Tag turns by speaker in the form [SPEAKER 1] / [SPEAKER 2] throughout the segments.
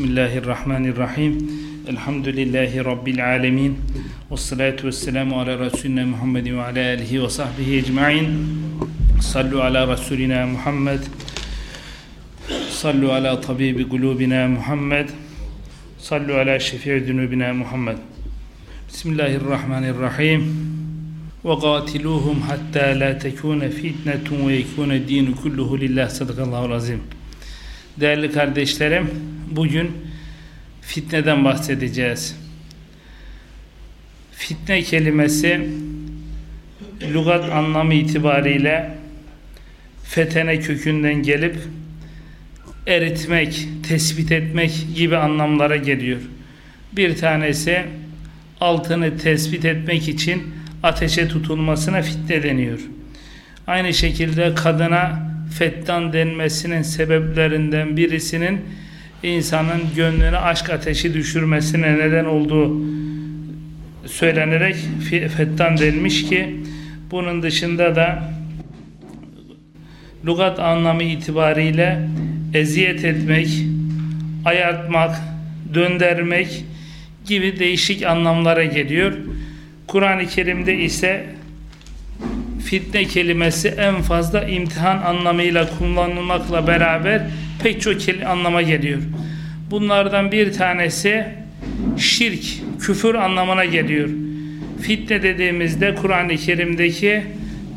[SPEAKER 1] بسم الله الرحمن الرحيم. الحمد لله رب العالمين. والصلاة والسلام على رسولنا محمد وعلى آله وصحبه أجمعين. صلوا على رسولنا محمد. صلوا على طبيب قلوبنا محمد. صلوا على شفيع ذنوبنا محمد. بسم الله الرحمن الرحيم. وقاتلوهم حتى لا تكون فتنة ويكون الدين كله لله. صدق الله العظيم. Değerli kardeşlerim, bugün fitneden bahsedeceğiz. Fitne kelimesi lügat anlamı itibariyle fetene kökünden gelip eritmek, tespit etmek gibi anlamlara geliyor. Bir tanesi altını tespit etmek için ateşe tutulmasına fitne deniyor. Aynı şekilde kadına fettan denmesinin sebeplerinden birisinin insanın gönlüne aşk ateşi düşürmesine neden olduğu söylenerek fettan denmiş ki bunun dışında da lugat anlamı itibariyle eziyet etmek, ayartmak, döndürmek gibi değişik anlamlara geliyor. Kur'an-ı Kerim'de ise fitne kelimesi en fazla imtihan anlamıyla kullanılmakla beraber pek çok anlama geliyor. Bunlardan bir tanesi şirk, küfür anlamına geliyor. Fitne dediğimizde Kur'an-ı Kerim'deki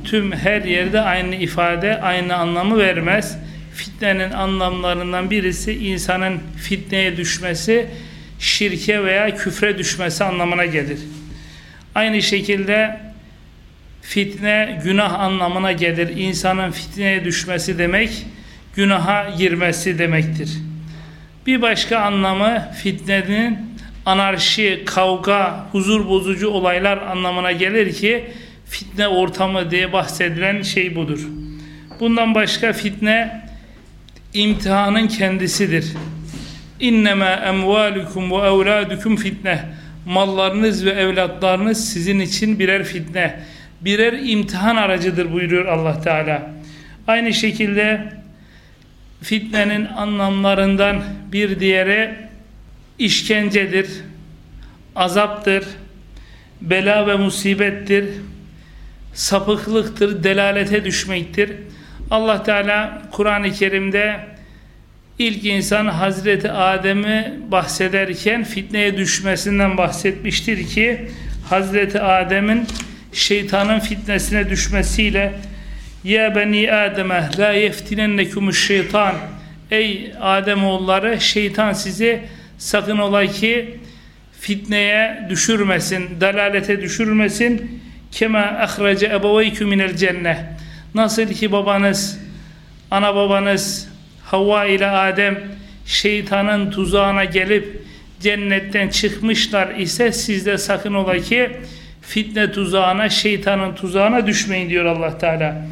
[SPEAKER 1] tüm her yerde aynı ifade, aynı anlamı vermez. Fitnenin anlamlarından birisi insanın fitneye düşmesi, şirke veya küfre düşmesi anlamına gelir. Aynı şekilde fitne günah anlamına gelir. İnsanın fitneye düşmesi demek günaha girmesi demektir. Bir başka anlamı fitnenin anarşi, kavga, huzur bozucu olaylar anlamına gelir ki fitne ortamı diye bahsedilen şey budur. Bundan başka fitne imtihanın kendisidir. İnnemâ emvâlukum ve evlâdukum fitne mallarınız ve evlatlarınız sizin için birer fitne, birer imtihan aracıdır buyuruyor Allah Teala. Aynı şekilde fitnenin anlamlarından bir diğeri işkencedir, azaptır, bela ve musibettir, sapıklıktır, delalete düşmektir. Allah Teala Kur'an-ı Kerim'de İlk insan Hazreti Adem'i bahsederken fitneye düşmesinden bahsetmiştir ki Hazreti Adem'in şeytanın fitnesine düşmesiyle ya beni Adem'e la yeftinennekumuş şeytan ey Adem oğulları şeytan sizi sakın ola ki fitneye düşürmesin, dalalete düşürmesin. Kema ahrace ebeveykü minel cennet. Nasıl ki babanız, ana babanız Havva ile Adem şeytanın tuzağına gelip cennetten çıkmışlar ise siz de sakın ola ki fitne tuzağına, şeytanın tuzağına düşmeyin diyor Allah Teala.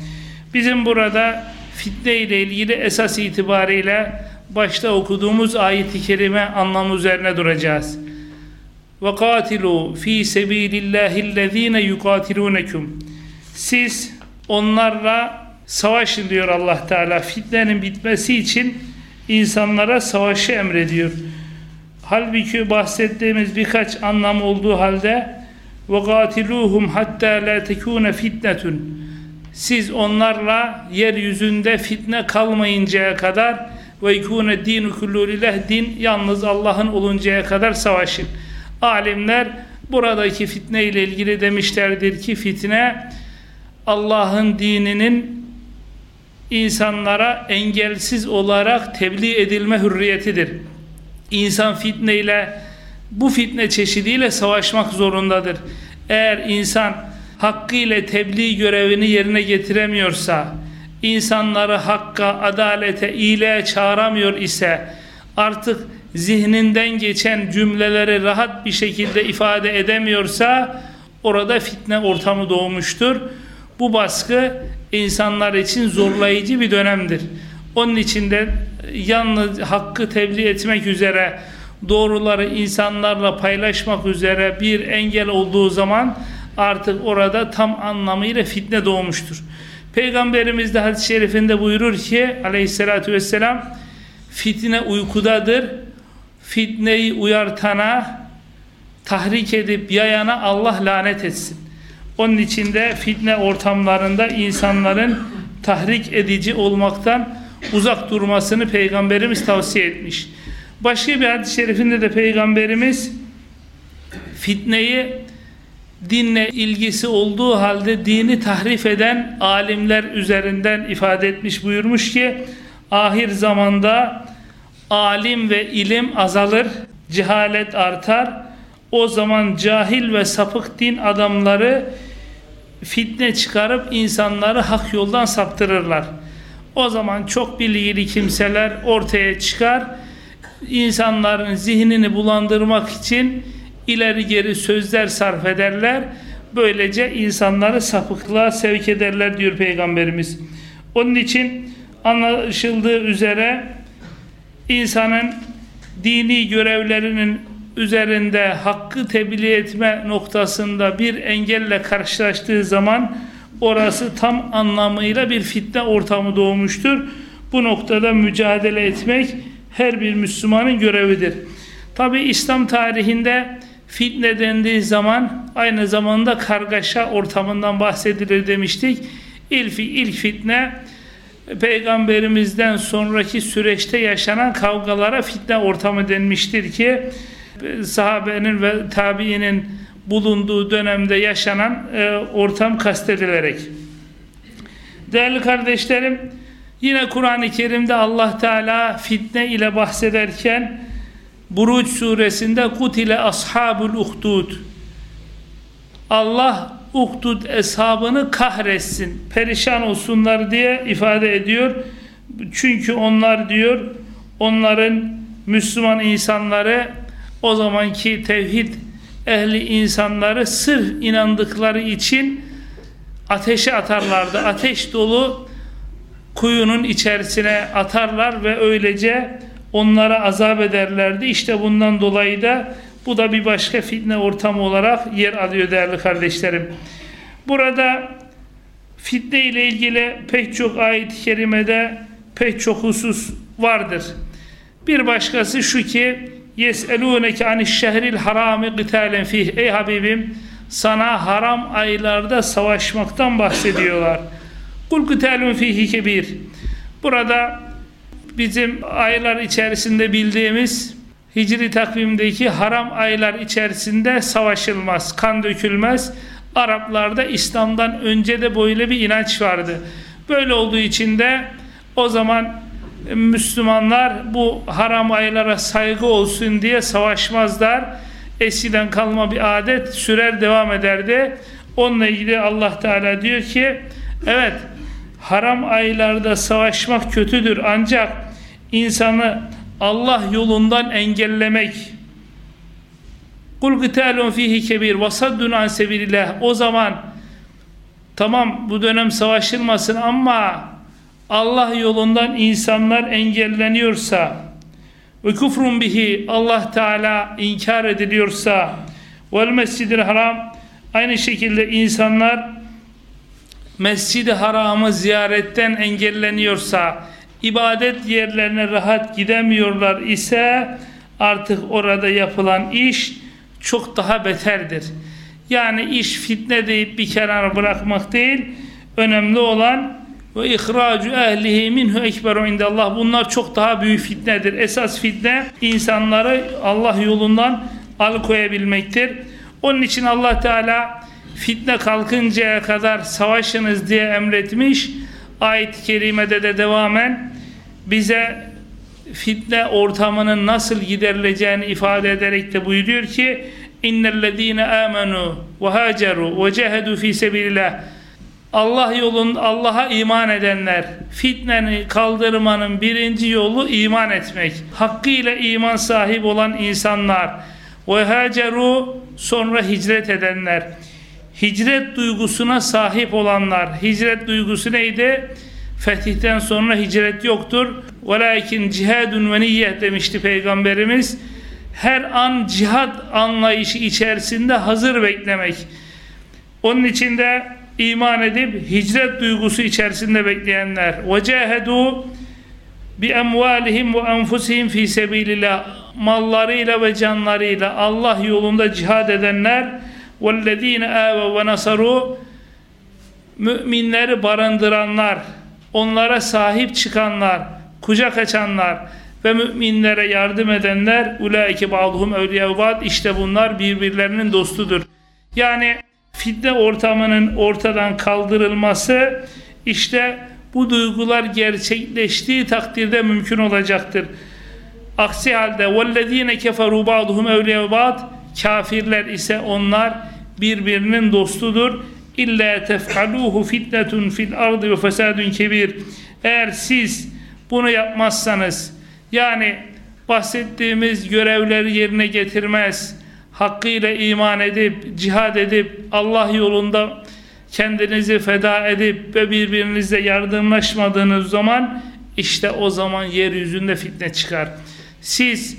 [SPEAKER 1] Bizim burada fitne ile ilgili esas itibariyle başta okuduğumuz ayet-i kerime anlamı üzerine duracağız. Ve katilu fi sebilillahillezine yukatilunekum. Siz onlarla savaşın diyor Allah Teala. Fitnenin bitmesi için insanlara savaşı emrediyor. Halbuki bahsettiğimiz birkaç anlam olduğu halde ve katiluhum hatta la tekune fitnetun. Siz onlarla yeryüzünde fitne kalmayıncaya kadar ve ikune dinu kullu din yalnız Allah'ın oluncaya kadar savaşın. Alimler buradaki fitne ile ilgili demişlerdir ki fitne Allah'ın dininin insanlara engelsiz olarak tebliğ edilme hürriyetidir. İnsan fitneyle bu fitne çeşidiyle savaşmak zorundadır. Eğer insan hakkıyla tebliğ görevini yerine getiremiyorsa, insanları hakka, adalete, iyiliğe çağıramıyor ise artık zihninden geçen cümleleri rahat bir şekilde ifade edemiyorsa orada fitne ortamı doğmuştur. Bu baskı insanlar için zorlayıcı bir dönemdir. Onun için de yalnız hakkı tebliğ etmek üzere doğruları insanlarla paylaşmak üzere bir engel olduğu zaman artık orada tam anlamıyla fitne doğmuştur. Peygamberimiz de hadis-i şerifinde buyurur ki aleyhissalatü vesselam fitne uykudadır. fitneyi uyartana, tahrik edip yayana Allah lanet etsin. Onun için de fitne ortamlarında insanların tahrik edici olmaktan uzak durmasını Peygamberimiz tavsiye etmiş. Başka bir hadis-i şerifinde de Peygamberimiz fitneyi dinle ilgisi olduğu halde dini tahrif eden alimler üzerinden ifade etmiş buyurmuş ki ahir zamanda alim ve ilim azalır, cehalet artar. O zaman cahil ve sapık din adamları fitne çıkarıp insanları hak yoldan saptırırlar. O zaman çok bilgili kimseler ortaya çıkar. İnsanların zihnini bulandırmak için ileri geri sözler sarf ederler. Böylece insanları sapıklığa sevk ederler diyor Peygamberimiz. Onun için anlaşıldığı üzere insanın dini görevlerinin üzerinde hakkı tebliğ etme noktasında bir engelle karşılaştığı zaman orası tam anlamıyla bir fitne ortamı doğmuştur. Bu noktada mücadele etmek her bir Müslümanın görevidir. Tabi İslam tarihinde fitne dendiği zaman aynı zamanda kargaşa ortamından bahsedilir demiştik. İlk, ilk fitne peygamberimizden sonraki süreçte yaşanan kavgalara fitne ortamı denmiştir ki sahabenin ve tabiinin bulunduğu dönemde yaşanan e, ortam kastedilerek. Değerli kardeşlerim, yine Kur'an-ı Kerim'de Allah Teala fitne ile bahsederken Buruç suresinde kutile ashabul uhdud Allah uhdud eshabını kahretsin, perişan olsunlar diye ifade ediyor. Çünkü onlar diyor, onların Müslüman insanları o zamanki tevhid ehli insanları sırf inandıkları için ateşe atarlardı. Ateş dolu kuyunun içerisine atarlar ve öylece onlara azap ederlerdi. İşte bundan dolayı da bu da bir başka fitne ortamı olarak yer alıyor değerli kardeşlerim. Burada fitne ile ilgili pek çok ayet-i kerimede pek çok husus vardır. Bir başkası şu ki yeselûneke aniş şehril harami gitalen fih. Ey Habibim sana haram aylarda savaşmaktan bahsediyorlar. Kul kıtalun fihi kebir. Burada bizim aylar içerisinde bildiğimiz Hicri takvimdeki haram aylar içerisinde savaşılmaz, kan dökülmez. Araplarda İslam'dan önce de böyle bir inanç vardı. Böyle olduğu için de o zaman e, Müslümanlar bu haram aylara saygı olsun diye savaşmazlar. Eskiden kalma bir adet sürer devam ederdi. Onunla ilgili Allah Teala diyor ki evet haram aylarda savaşmak kötüdür. Ancak insanı Allah yolundan engellemek. Kul gıtalun fihi kebir vasaddun an sebilillah. O zaman tamam bu dönem savaşılmasın ama Allah yolundan insanlar engelleniyorsa ve kufrun bihi Allah Teala inkar ediliyorsa vel mescidil haram aynı şekilde insanlar mescidi haramı ziyaretten engelleniyorsa ibadet yerlerine rahat gidemiyorlar ise artık orada yapılan iş çok daha beterdir. Yani iş fitne deyip bir kenara bırakmak değil, önemli olan ve ihracu ehlihi minhu ekberu indallah. Bunlar çok daha büyük fitnedir. Esas fitne insanları Allah yolundan alıkoyabilmektir. Onun için Allah Teala fitne kalkıncaya kadar savaşınız diye emretmiş. Ayet-i kerimede de devamen bize fitne ortamının nasıl giderileceğini ifade ederek de buyuruyor ki innellezine amenu ve haceru ve cehedu fi Allah yolun Allah'a iman edenler fitneni kaldırmanın birinci yolu iman etmek. Hakkıyla iman sahibi olan insanlar ve haceru sonra hicret edenler. Hicret duygusuna sahip olanlar. Hicret duygusu neydi? Fetihten sonra hicret yoktur. Velakin cihadun ve niyyet demişti Peygamberimiz. Her an cihad anlayışı içerisinde hazır beklemek. Onun içinde iman edip hicret duygusu içerisinde bekleyenler. Ve cehedu bi emvalihim ve enfusihim fi sebilillah mallarıyla ve canlarıyla Allah yolunda cihad edenler vellezine âve ve nasaru müminleri barındıranlar onlara sahip çıkanlar kucak açanlar ve müminlere yardım edenler ulaike ba'duhum evliya işte bunlar birbirlerinin dostudur. Yani fitne ortamının ortadan kaldırılması işte bu duygular gerçekleştiği takdirde mümkün olacaktır. Aksi halde وَالَّذ۪ينَ كَفَرُوا بَعْضُهُمْ اَوْلِيَا Kafirler ise onlar birbirinin dostudur. İlla tef'aluhu fitnetun fil ardı ve fesadun kebir. Eğer siz bunu yapmazsanız yani bahsettiğimiz görevleri yerine getirmez, hakkıyla iman edip, cihad edip, Allah yolunda kendinizi feda edip ve birbirinizle yardımlaşmadığınız zaman işte o zaman yeryüzünde fitne çıkar. Siz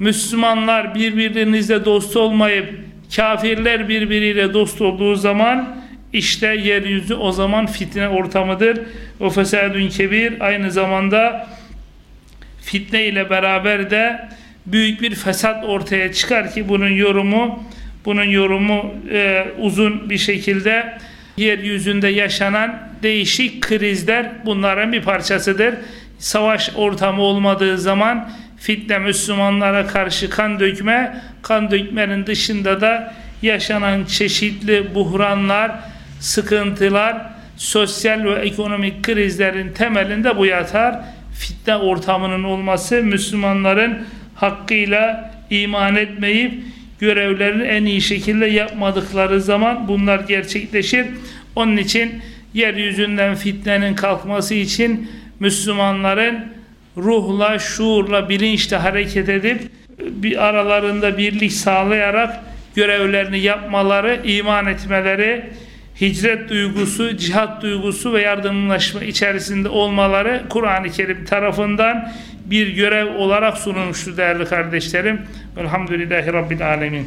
[SPEAKER 1] Müslümanlar birbirinizle dost olmayıp kafirler birbiriyle dost olduğu zaman işte yeryüzü o zaman fitne ortamıdır. O fesadün kebir aynı zamanda fitne ile beraber de büyük bir fesat ortaya çıkar ki bunun yorumu bunun yorumu e, uzun bir şekilde yeryüzünde yaşanan değişik krizler bunların bir parçasıdır. Savaş ortamı olmadığı zaman fitne Müslümanlara karşı kan dökme, kan dökmenin dışında da yaşanan çeşitli buhranlar, sıkıntılar, sosyal ve ekonomik krizlerin temelinde bu yatar. Fitne ortamının olması Müslümanların hakkıyla iman etmeyip görevlerini en iyi şekilde yapmadıkları zaman bunlar gerçekleşir. Onun için yeryüzünden fitnenin kalkması için Müslümanların ruhla, şuurla, bilinçle hareket edip bir aralarında birlik sağlayarak görevlerini yapmaları, iman etmeleri, hicret duygusu, cihat duygusu ve yardımlaşma içerisinde olmaları Kur'an-ı Kerim tarafından bir görev olarak sunulmuştur değerli kardeşlerim. Elhamdülillahi Rabbil Alemin.